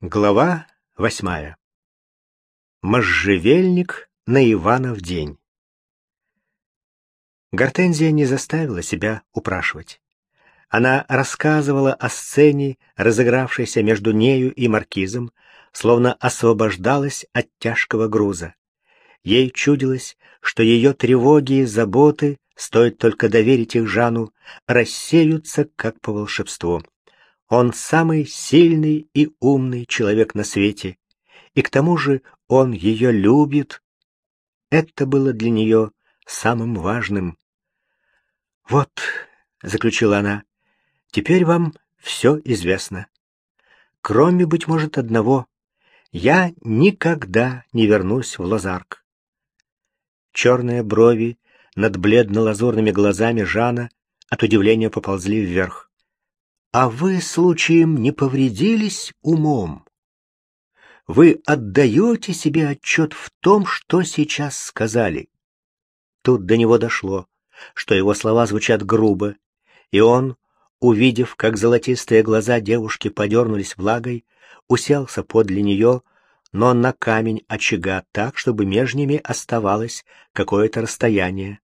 Глава восьмая. Можжевельник на Иванов день. Гортензия не заставила себя упрашивать. Она рассказывала о сцене, разыгравшейся между нею и маркизом, словно освобождалась от тяжкого груза. Ей чудилось, что ее тревоги и заботы, стоит только доверить их Жану, рассеются как по волшебству. Он самый сильный и умный человек на свете, и к тому же он ее любит. Это было для нее самым важным. «Вот», — заключила она, — «теперь вам все известно. Кроме, быть может, одного. Я никогда не вернусь в Лазарк». Черные брови над бледно-лазурными глазами Жана от удивления поползли вверх. А вы, случаем, не повредились умом? Вы отдаете себе отчет в том, что сейчас сказали? Тут до него дошло, что его слова звучат грубо, и он, увидев, как золотистые глаза девушки подернулись влагой, уселся подле нее, но на камень очага так, чтобы между ними оставалось какое-то расстояние.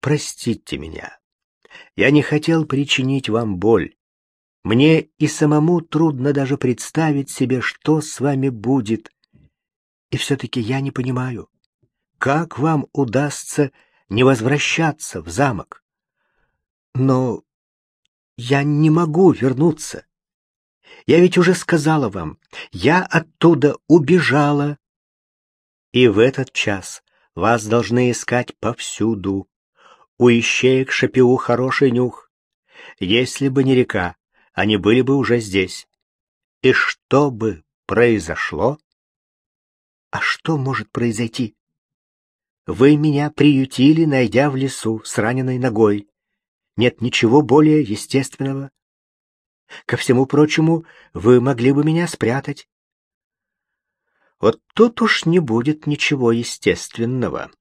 «Простите меня. Я не хотел причинить вам боль. Мне и самому трудно даже представить себе, что с вами будет. И все-таки я не понимаю, как вам удастся не возвращаться в замок? Но я не могу вернуться. Я ведь уже сказала вам, я оттуда убежала. И в этот час вас должны искать повсюду. У ищеек шапиу хороший нюх. Если бы не река, они были бы уже здесь. И что бы произошло? А что может произойти? Вы меня приютили, найдя в лесу с раненой ногой. Нет ничего более естественного. Ко всему прочему, вы могли бы меня спрятать. Вот тут уж не будет ничего естественного.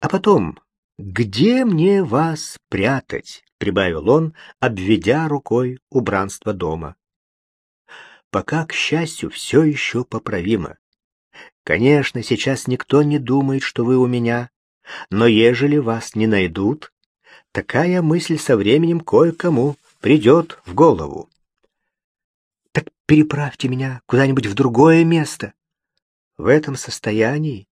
А потом, где мне вас прятать? прибавил он, обведя рукой убранство дома. Пока, к счастью, все еще поправимо. Конечно, сейчас никто не думает, что вы у меня, но ежели вас не найдут, такая мысль со временем кое-кому придет в голову. Так переправьте меня куда-нибудь в другое место. В этом состоянии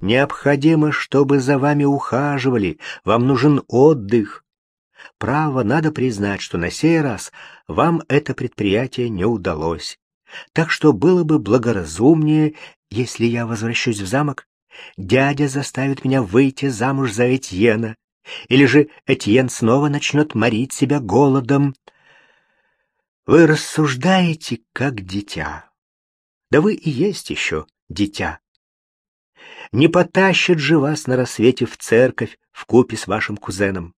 Необходимо, чтобы за вами ухаживали, вам нужен отдых. Право, надо признать, что на сей раз вам это предприятие не удалось. Так что было бы благоразумнее, если я возвращусь в замок, дядя заставит меня выйти замуж за Этьена, или же Этьен снова начнет морить себя голодом. Вы рассуждаете, как дитя. Да вы и есть еще дитя. Не потащит же вас на рассвете в церковь в купе с вашим кузеном.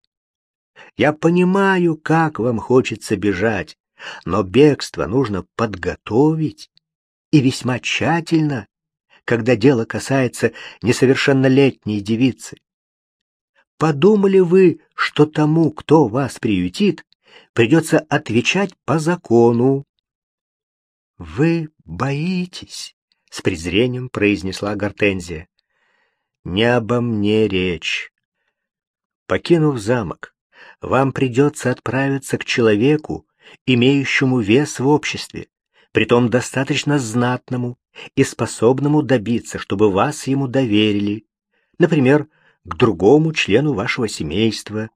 Я понимаю, как вам хочется бежать, но бегство нужно подготовить и весьма тщательно, когда дело касается несовершеннолетней девицы. Подумали вы, что тому, кто вас приютит, придется отвечать по закону? Вы боитесь, с презрением произнесла Гортензия. Не обо мне речь. Покинув замок, вам придется отправиться к человеку, имеющему вес в обществе, притом достаточно знатному и способному добиться, чтобы вас ему доверили, например, к другому члену вашего семейства.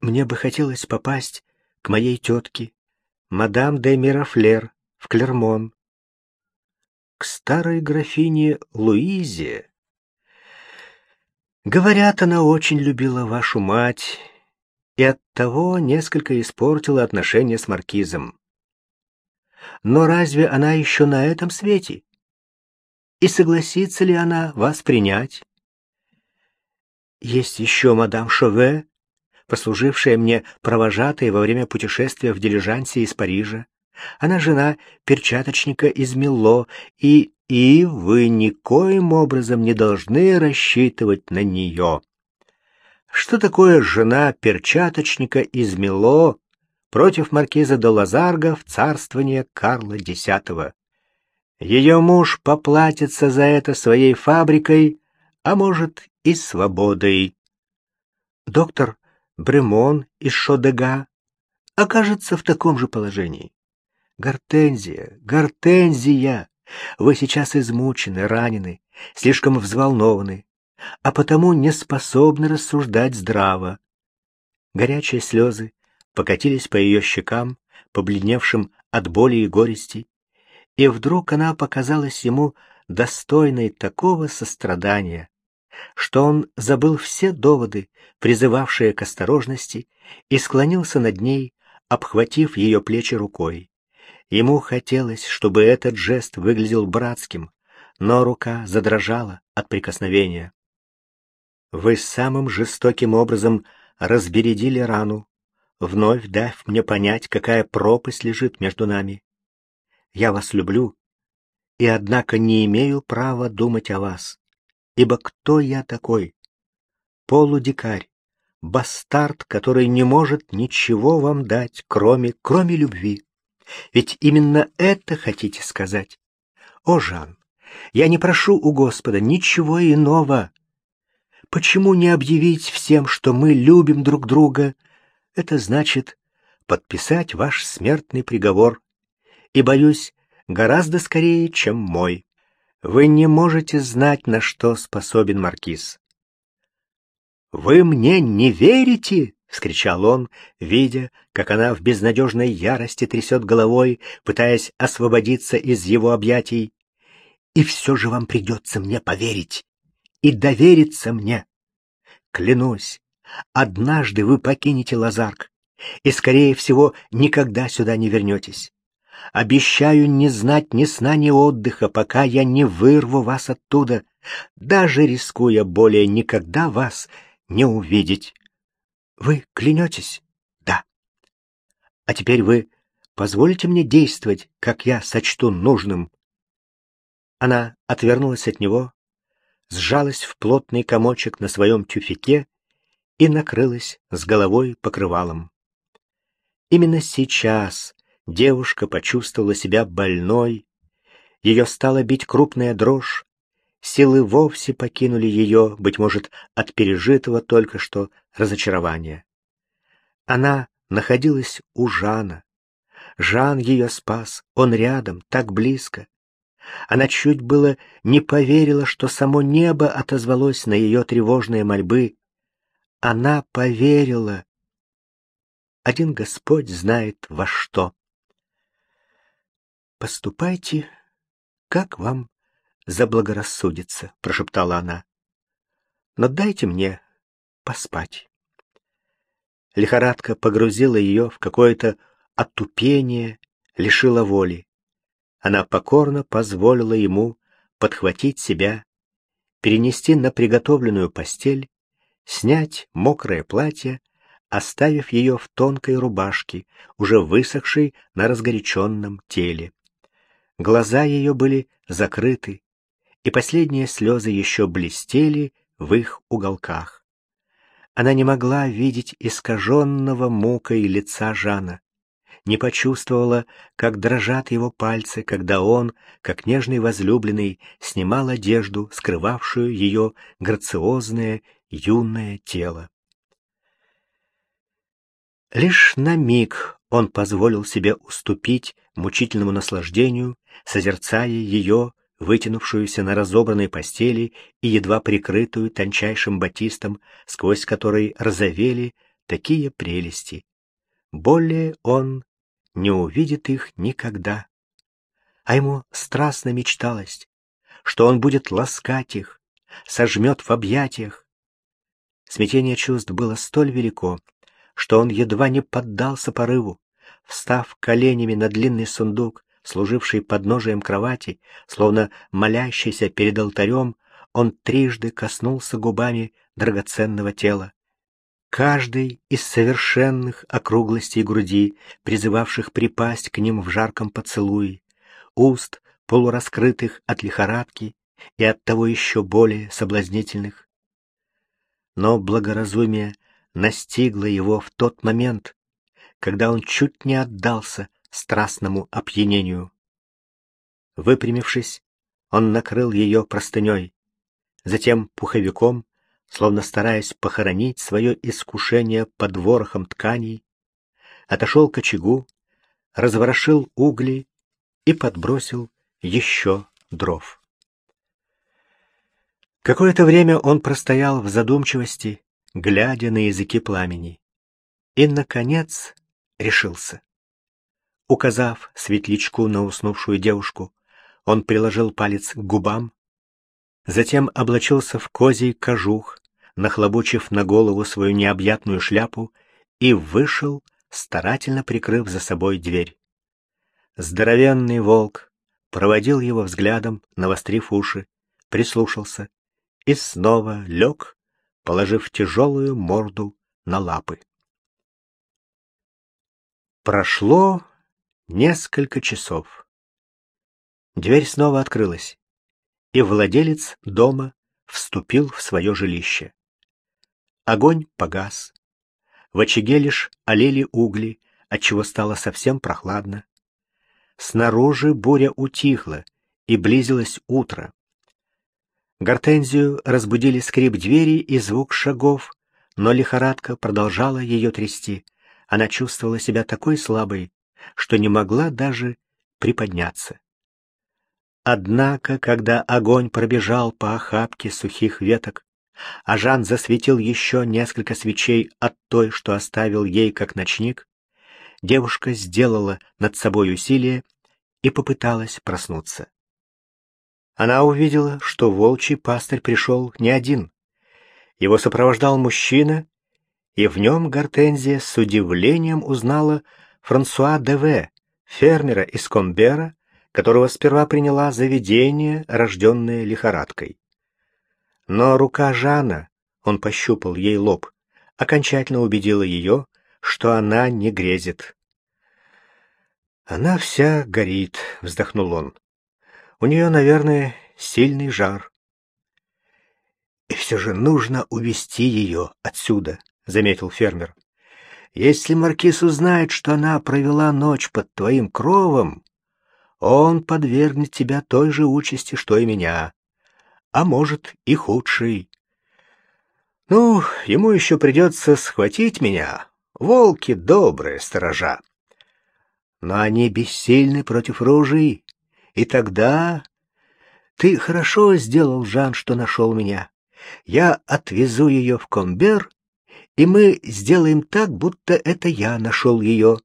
Мне бы хотелось попасть к моей тетке, мадам де Мирафлер, в Клермон. Старой графине Луизе Говорят, она очень любила вашу мать и оттого несколько испортила отношения с маркизом. Но разве она еще на этом свете? И согласится ли она вас принять? Есть еще мадам Шове, послужившая мне провожатой во время путешествия в дилижансе из Парижа. Она жена перчаточника из Милло и и вы никоим образом не должны рассчитывать на нее. Что такое жена перчаточника из Мило против маркиза де Лазарго в царствование Карла X. Ее муж поплатится за это своей фабрикой, а может и свободой. Доктор Бремон из Шодега окажется в таком же положении. Гортензия, Гортензия, вы сейчас измучены, ранены, слишком взволнованы, а потому не способны рассуждать здраво. Горячие слезы покатились по ее щекам, побледневшим от боли и горести, и вдруг она показалась ему достойной такого сострадания, что он забыл все доводы, призывавшие к осторожности, и склонился над ней, обхватив ее плечи рукой. Ему хотелось, чтобы этот жест выглядел братским, но рука задрожала от прикосновения. «Вы самым жестоким образом разбередили рану, вновь дав мне понять, какая пропасть лежит между нами. Я вас люблю, и, однако, не имею права думать о вас, ибо кто я такой? Полудикарь, бастард, который не может ничего вам дать, кроме, кроме любви. Ведь именно это хотите сказать. О, Жан, я не прошу у Господа ничего иного. Почему не объявить всем, что мы любим друг друга? Это значит подписать ваш смертный приговор. И, боюсь, гораздо скорее, чем мой. Вы не можете знать, на что способен маркиз. «Вы мне не верите?» — вскричал он, видя, как она в безнадежной ярости трясет головой, пытаясь освободиться из его объятий. «И все же вам придется мне поверить и довериться мне. Клянусь, однажды вы покинете Лазарк и, скорее всего, никогда сюда не вернетесь. Обещаю не знать ни сна, ни отдыха, пока я не вырву вас оттуда, даже рискуя более никогда вас не увидеть. Вы клянетесь? Да. А теперь вы позволите мне действовать, как я сочту нужным. Она отвернулась от него, сжалась в плотный комочек на своем тюфике и накрылась с головой покрывалом. Именно сейчас девушка почувствовала себя больной, ее стала бить крупная дрожь, силы вовсе покинули ее, быть может, от пережитого только что разочарования. Она находилась у Жана. Жан ее спас, он рядом, так близко. Она чуть было не поверила, что само небо отозвалось на ее тревожные мольбы. Она поверила. Один Господь знает во что. «Поступайте, как вам заблагорассудится», — прошептала она. «Но дайте мне поспать». Лихорадка погрузила ее в какое-то отупение, лишила воли. Она покорно позволила ему подхватить себя, перенести на приготовленную постель, снять мокрое платье, оставив ее в тонкой рубашке, уже высохшей на разгоряченном теле. Глаза ее были закрыты, и последние слезы еще блестели в их уголках. Она не могла видеть искаженного мукой лица Жана не почувствовала, как дрожат его пальцы, когда он, как нежный возлюбленный, снимал одежду, скрывавшую ее грациозное юное тело. Лишь на миг он позволил себе уступить мучительному наслаждению, созерцая ее, вытянувшуюся на разобранной постели и едва прикрытую тончайшим батистом, сквозь который разовели такие прелести. Более он не увидит их никогда. А ему страстно мечталось, что он будет ласкать их, сожмет в объятиях. Смятение чувств было столь велико, что он едва не поддался порыву. Встав коленями на длинный сундук, служивший подножием кровати, словно молящийся перед алтарем, он трижды коснулся губами драгоценного тела каждой из совершенных округлостей груди, призывавших припасть к ним в жарком поцелуе, уст, полураскрытых от лихорадки и от того еще более соблазнительных. Но благоразумие настигло его в тот момент, когда он чуть не отдался страстному опьянению. Выпрямившись, он накрыл ее простыней, затем пуховиком, словно стараясь похоронить свое искушение под ворохом тканей, отошел к очагу, разворошил угли и подбросил еще дров. Какое-то время он простоял в задумчивости, глядя на языки пламени, и, наконец, решился. Указав светлячку на уснувшую девушку, он приложил палец к губам, затем облачился в козий кожух, нахлобучив на голову свою необъятную шляпу, и вышел, старательно прикрыв за собой дверь. Здоровенный волк проводил его взглядом, навострив уши, прислушался и снова лег, положив тяжелую морду на лапы. Прошло несколько часов. Дверь снова открылась, и владелец дома вступил в свое жилище. Огонь погас. В очаге лишь олели угли, отчего стало совсем прохладно. Снаружи буря утихла, и близилось утро. Гортензию разбудили скрип двери и звук шагов, но лихорадка продолжала ее трясти. Она чувствовала себя такой слабой, что не могла даже приподняться. Однако, когда огонь пробежал по охапке сухих веток, а Жан засветил еще несколько свечей от той, что оставил ей как ночник, девушка сделала над собой усилие и попыталась проснуться. Она увидела, что волчий пастырь пришел не один. Его сопровождал мужчина, и в нем Гортензия с удивлением узнала Франсуа Деве, фермера из Комбера, которого сперва приняла за видение, рожденное лихорадкой. Но рука Жана, он пощупал ей лоб, окончательно убедила ее, что она не грезит. «Она вся горит», — вздохнул он. У нее, наверное, сильный жар. «И все же нужно увести ее отсюда», — заметил фермер. «Если маркиз узнает, что она провела ночь под твоим кровом, он подвергнет тебя той же участи, что и меня, а может и худшей. Ну, ему еще придется схватить меня. Волки добрые сторожа. Но они бессильны против ружей, и тогда... Ты хорошо сделал, Жан, что нашел меня. Я отвезу ее в Комбер, и мы сделаем так, будто это я нашел ее.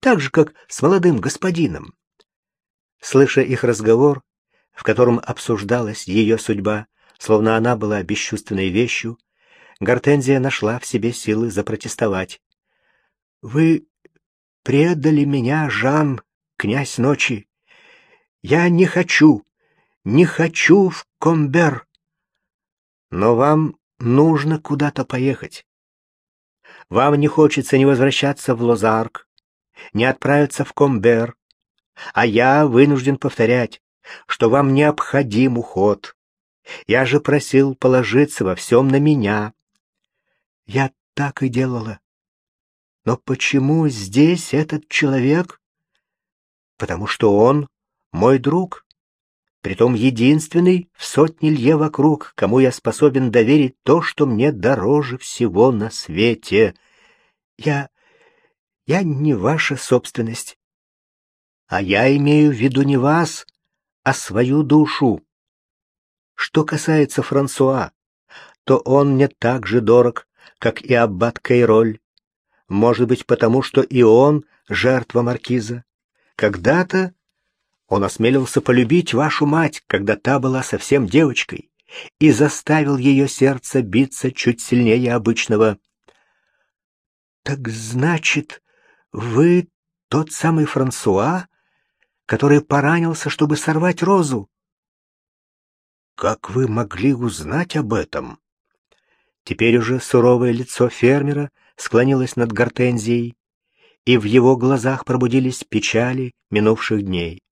Так же, как с молодым господином. Слыша их разговор, в котором обсуждалась ее судьба, словно она была бесчувственной вещью, Гортензия нашла в себе силы запротестовать. «Вы предали меня, Жан, князь ночи. Я не хочу, не хочу в Комбер. Но вам нужно куда-то поехать. Вам не хочется не возвращаться в Лозарк, не отправиться в Комбер, а я вынужден повторять, что вам необходим уход. Я же просил положиться во всем на меня. Я так и делала. Но почему здесь этот человек? Потому что он мой друг, притом единственный в сотне лье вокруг, кому я способен доверить то, что мне дороже всего на свете. Я... я не ваша собственность. А я имею в виду не вас, а свою душу. Что касается Франсуа, то он мне так же дорог, как и аббат Кейроль. Может быть, потому что и он жертва маркиза. Когда-то он осмелился полюбить вашу мать, когда та была совсем девочкой, и заставил ее сердце биться чуть сильнее обычного. Так значит, вы тот самый Франсуа, который поранился, чтобы сорвать розу? Как вы могли узнать об этом? Теперь уже суровое лицо фермера склонилось над гортензией, и в его глазах пробудились печали минувших дней.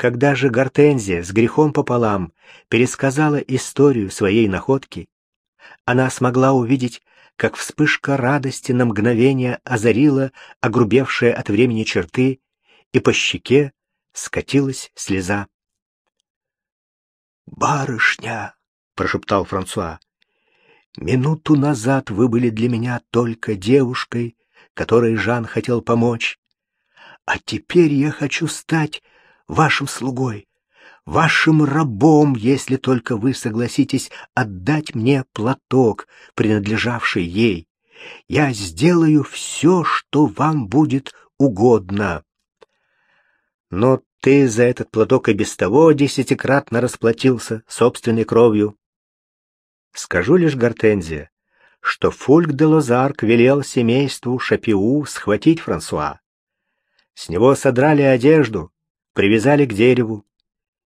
Когда же Гортензия с грехом пополам пересказала историю своей находки, она смогла увидеть, как вспышка радости на мгновение озарила огрубевшие от времени черты, и по щеке скатилась слеза. «Барышня!» — прошептал Франсуа. «Минуту назад вы были для меня только девушкой, которой Жан хотел помочь. А теперь я хочу стать вашим слугой, вашим рабом, если только вы согласитесь отдать мне платок, принадлежавший ей. Я сделаю все, что вам будет угодно. Но ты за этот платок и без того десятикратно расплатился собственной кровью. Скажу лишь, Гортензия, что Фульк де Лозарк велел семейству Шапиу схватить Франсуа. С него содрали одежду, привязали к дереву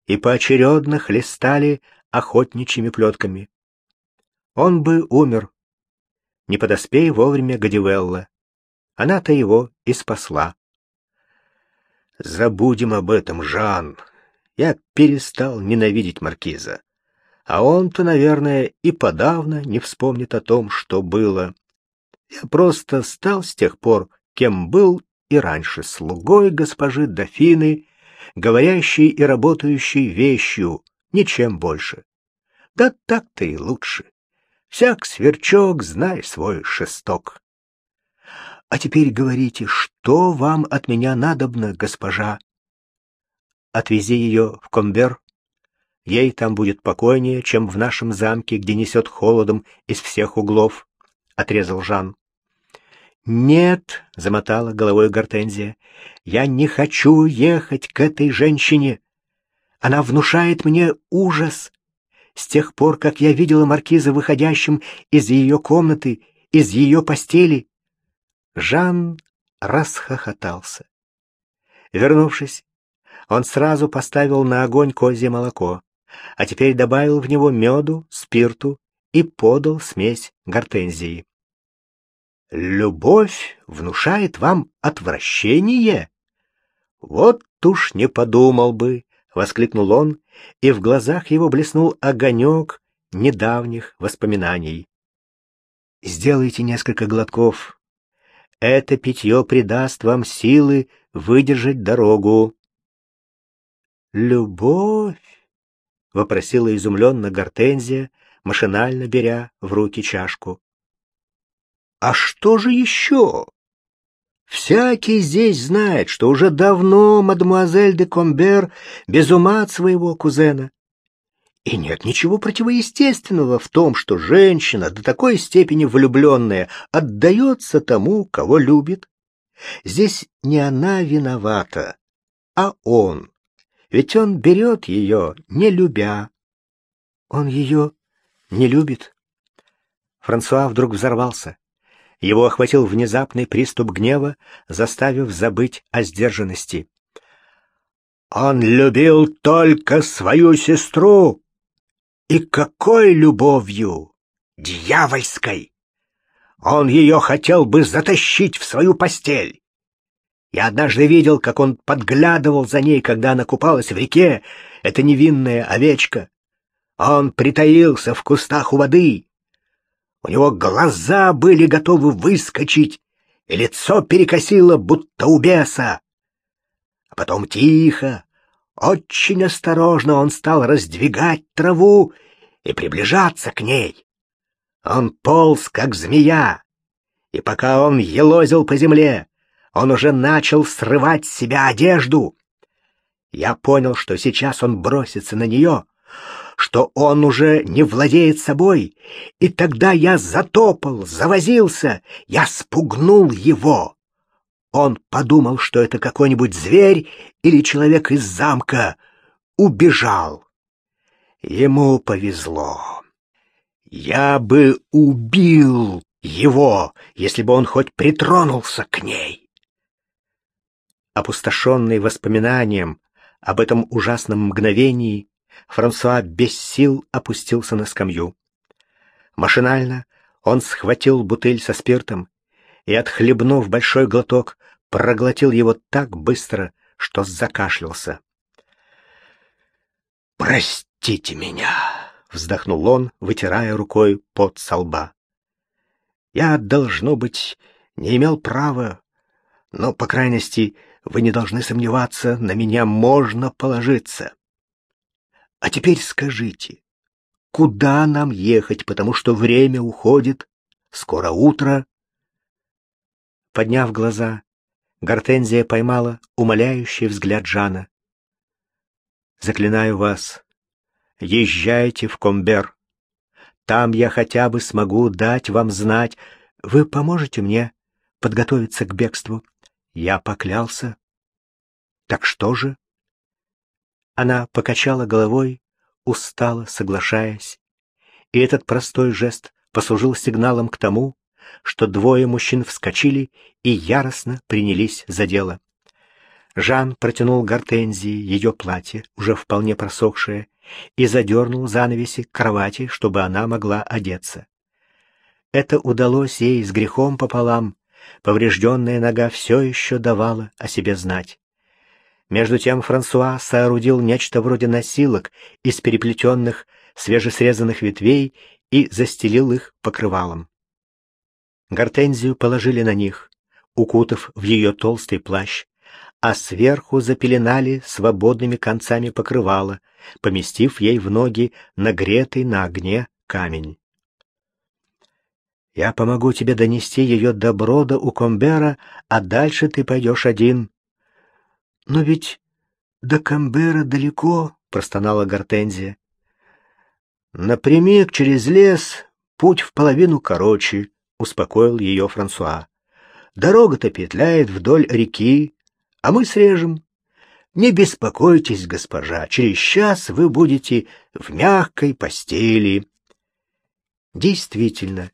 и поочередно хлестали охотничьими плетками. Он бы умер, не подоспей вовремя Гадивелла. Она-то его и спасла. Забудем об этом, Жан. Я перестал ненавидеть маркиза. А он-то, наверное, и подавно не вспомнит о том, что было. Я просто стал с тех пор, кем был и раньше, слугой госпожи дофины, говорящей и работающей вещью, ничем больше. Да так-то и лучше. Всяк сверчок, знай свой шесток. А теперь говорите, что вам от меня надобно, госпожа? Отвези ее в Комбер. Ей там будет покойнее, чем в нашем замке, где несет холодом из всех углов, — отрезал Жан. «Нет», — замотала головой Гортензия, — «я не хочу ехать к этой женщине. Она внушает мне ужас. С тех пор, как я видела маркиза выходящим из ее комнаты, из ее постели, Жан расхохотался. Вернувшись, он сразу поставил на огонь козье молоко, а теперь добавил в него меду, спирту и подал смесь гортензии. «Любовь внушает вам отвращение?» «Вот уж не подумал бы!» — воскликнул он, и в глазах его блеснул огонек недавних воспоминаний. «Сделайте несколько глотков, это питье придаст вам силы выдержать дорогу. «Любовь?» — вопросила изумленно Гортензия, машинально беря в руки чашку. «А что же еще?» Всякий здесь знает, что уже давно мадемуазель де Комбер без ума от своего кузена. И нет ничего противоестественного в том, что женщина, до такой степени влюбленная, отдается тому, кого любит. Здесь не она виновата, а он. Ведь он берет ее, не любя. Он ее не любит. Франсуа вдруг взорвался. Его охватил внезапный приступ гнева, заставив забыть о сдержанности. «Он любил только свою сестру!» И какой любовью! Дьявольской! Он ее хотел бы затащить в свою постель. Я однажды видел, как он подглядывал за ней, когда она купалась в реке, эта невинная овечка. Он притаился в кустах у воды. У него глаза были готовы выскочить, и лицо перекосило, будто у беса. А потом тихо, очень осторожно он стал раздвигать траву и приближаться к ней. Он полз, как змея, и пока он елозил по земле, он уже начал срывать с себя одежду. Я понял, что сейчас он бросится на нее, что он уже не владеет собой, и тогда я затопал, завозился, я спугнул его. Он подумал, что это какой-нибудь зверь или человек из замка. Убежал. Ему повезло. Я бы убил его, если бы он хоть притронулся к ней. Опустошенный воспоминанием об этом ужасном мгновении, Франсуа без сил опустился на скамью. Машинально он схватил бутыль со спиртом и, отхлебнув большой глоток, проглотил его так быстро, что закашлялся. «Простите меня!» — вздохнул он, вытирая рукой пот со лба. Я, должно быть, не имел права, но, по крайности, вы не должны сомневаться, на меня можно положиться. А теперь скажите, куда нам ехать, потому что время уходит, скоро утро? Подняв глаза, Гортензия поймала умоляющий взгляд Жана. «Заклинаю вас, езжайте в Комбер. Там я хотя бы смогу дать вам знать. Вы поможете мне подготовиться к бегству?» Я поклялся. «Так что же?» Она покачала головой, устало соглашаясь. И этот простой жест послужил сигналом к тому, что двое мужчин вскочили и яростно принялись за дело. Жан протянул Гортензии ее платье, уже вполне просохшее, и задернул занавеси кровати, чтобы она могла одеться. Это удалось ей с грехом пополам. Поврежденная нога все еще давала о себе знать. Между тем Франсуа соорудил нечто вроде носилок из переплетенных, свежесрезанных ветвей и застелил их покрывалом. Гортензию положили на них, укутав в ее толстый плащ, а сверху запеленали свободными концами покрывала, поместив ей в ноги нагретый на огне камень. «Я помогу тебе донести ее до брода у Комбера, а дальше ты пойдешь один». «Но ведь до Комбера далеко», — простонала Гортензия. «Напрямик через лес путь в половину короче», успокоил ее Франсуа. Дорога-то петляет вдоль реки, а мы срежем. Не беспокойтесь, госпожа, через час вы будете в мягкой постели. Действительно,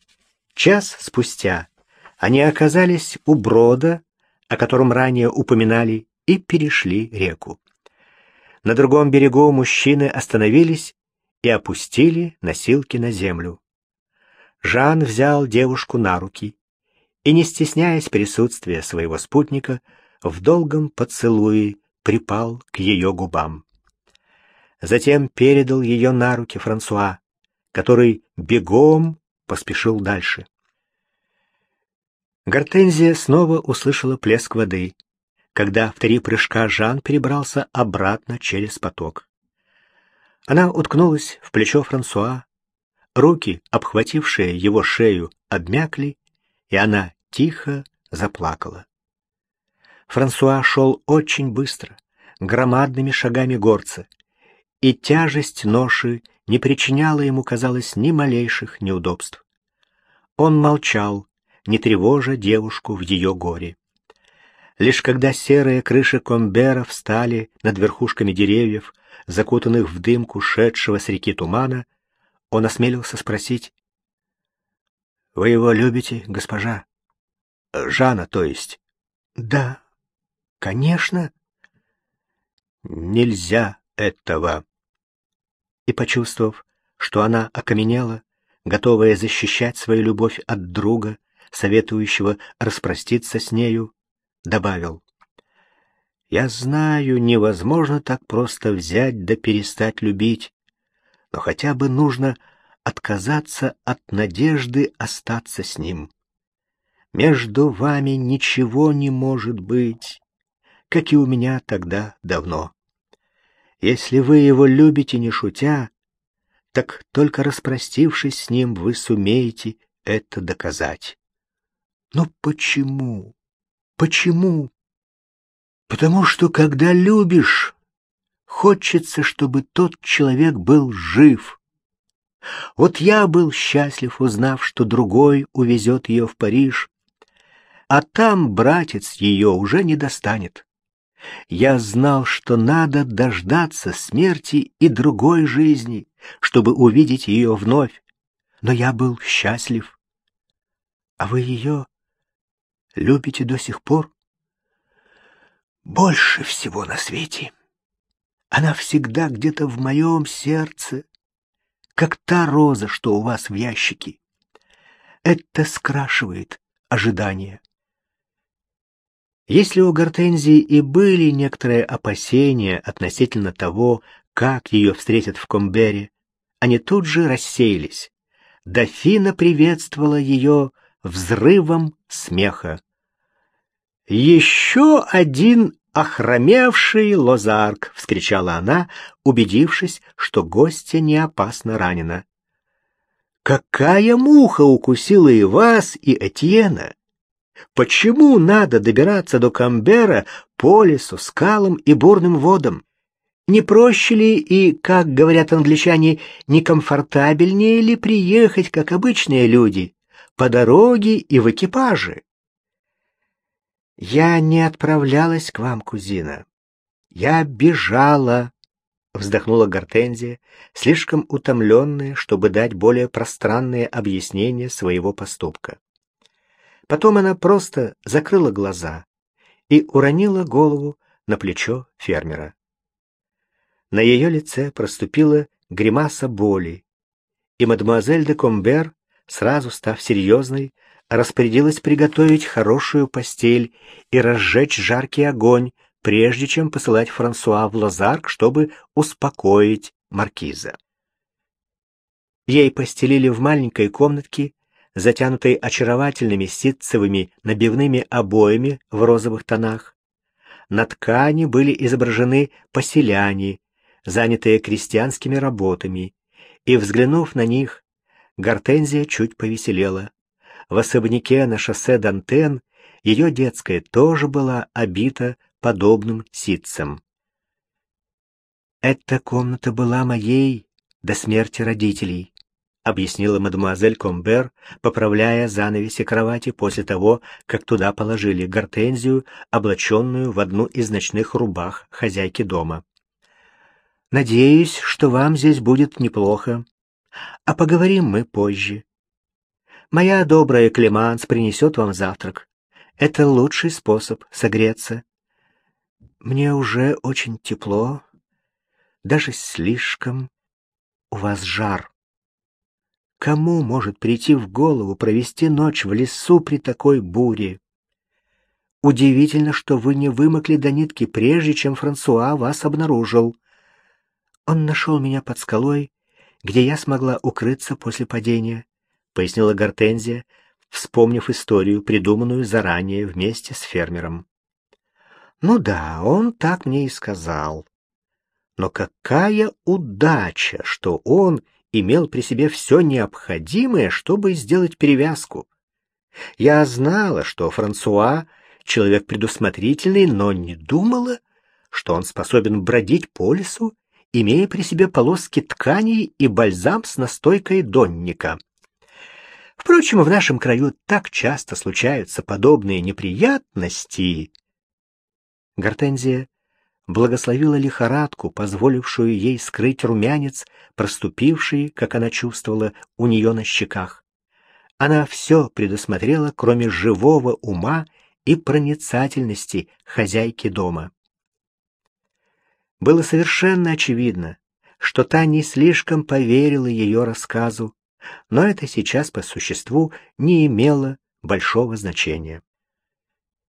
час спустя они оказались у брода, о котором ранее упоминали, и перешли реку. На другом берегу мужчины остановились и опустили носилки на землю. Жан взял девушку на руки и, не стесняясь присутствия своего спутника, в долгом поцелуе припал к ее губам. Затем передал ее на руки Франсуа, который бегом поспешил дальше. Гортензия снова услышала плеск воды, когда в три прыжка Жан перебрался обратно через поток. Она уткнулась в плечо Франсуа, Руки, обхватившие его шею, обмякли, и она тихо заплакала. Франсуа шел очень быстро, громадными шагами горца, и тяжесть ноши не причиняла ему, казалось, ни малейших неудобств. Он молчал, не тревожа девушку в ее горе. Лишь когда серые крыши комбера встали над верхушками деревьев, закутанных в дымку шедшего с реки тумана, он осмелился спросить. «Вы его любите, госпожа? Жана, то есть?» «Да, конечно». «Нельзя этого». И, почувствовав, что она окаменела, готовая защищать свою любовь от друга, советующего распроститься с нею, добавил. «Я знаю, невозможно так просто взять да перестать любить, но хотя бы нужно отказаться от надежды остаться с ним. Между вами ничего не может быть, как и у меня тогда давно. Если вы его любите не шутя, так только распростившись с ним, вы сумеете это доказать. Но почему? Почему? Потому что когда любишь, Хочется, чтобы тот человек был жив. Вот я был счастлив, узнав, что другой увезет ее в Париж, а там братец ее уже не достанет. Я знал, что надо дождаться смерти и другой жизни, чтобы увидеть ее вновь, но я был счастлив. А вы ее любите до сих пор? Больше всего на свете. Она всегда где-то в моем сердце, как та роза, что у вас в ящике. Это скрашивает ожидания. Если у Гортензии и были некоторые опасения относительно того, как ее встретят в Комбере, они тут же рассеялись. Дофина приветствовала ее взрывом смеха. «Еще один охромевший лозарк!» — вскричала она, убедившись, что гостья не опасно ранена. «Какая муха укусила и вас, и Этьена? Почему надо добираться до Камбера по лесу, скалам и бурным водам? Не проще ли и, как говорят англичане, не комфортабельнее ли приехать, как обычные люди, по дороге и в экипаже? Я не отправлялась к вам, кузина. Я бежала, вздохнула Гортензия, слишком утомленная, чтобы дать более пространные объяснения своего поступка. Потом она просто закрыла глаза и уронила голову на плечо фермера. На ее лице проступила гримаса боли, и мадемуазель де Комбер, сразу став серьезной, распорядилась приготовить хорошую постель и разжечь жаркий огонь, прежде чем посылать Франсуа в Лазарк, чтобы успокоить маркиза. Ей постелили в маленькой комнатке, затянутой очаровательными ситцевыми набивными обоями в розовых тонах. На ткани были изображены поселяне, занятые крестьянскими работами, и, взглянув на них, Гортензия чуть повеселела. В особняке на шоссе Дантен ее детская тоже была обита подобным ситцем. «Эта комната была моей до смерти родителей», объяснила мадемуазель Комбер, поправляя занавеси кровати после того, как туда положили гортензию, облаченную в одну из ночных рубах хозяйки дома. «Надеюсь, что вам здесь будет неплохо. А поговорим мы позже. Моя добрая Клеманс принесет вам завтрак. Это лучший способ согреться. Мне уже очень тепло, даже слишком. У вас жар. Кому может прийти в голову провести ночь в лесу при такой буре? Удивительно, что вы не вымокли до нитки, прежде чем Франсуа вас обнаружил. Он нашел меня под скалой, где я смогла укрыться после падения пояснила Гортензия, вспомнив историю, придуманную заранее вместе с фермером. Ну да, он так мне и сказал. Но какая удача, что он имел при себе все необходимое, чтобы сделать перевязку. Я знала, что Франсуа человек предусмотрительный, но не думала, что он способен бродить по лесу, имея при себе полоски тканей и бальзам с настойкой донника. Впрочем, в нашем краю так часто случаются подобные неприятности. Гортензия благословила лихорадку, позволившую ей скрыть румянец, проступивший, как она чувствовала, у нее на щеках. Она все предусмотрела, кроме живого ума и проницательности хозяйки дома. Было совершенно очевидно, что та не слишком поверила ее рассказу, но это сейчас по существу не имело большого значения.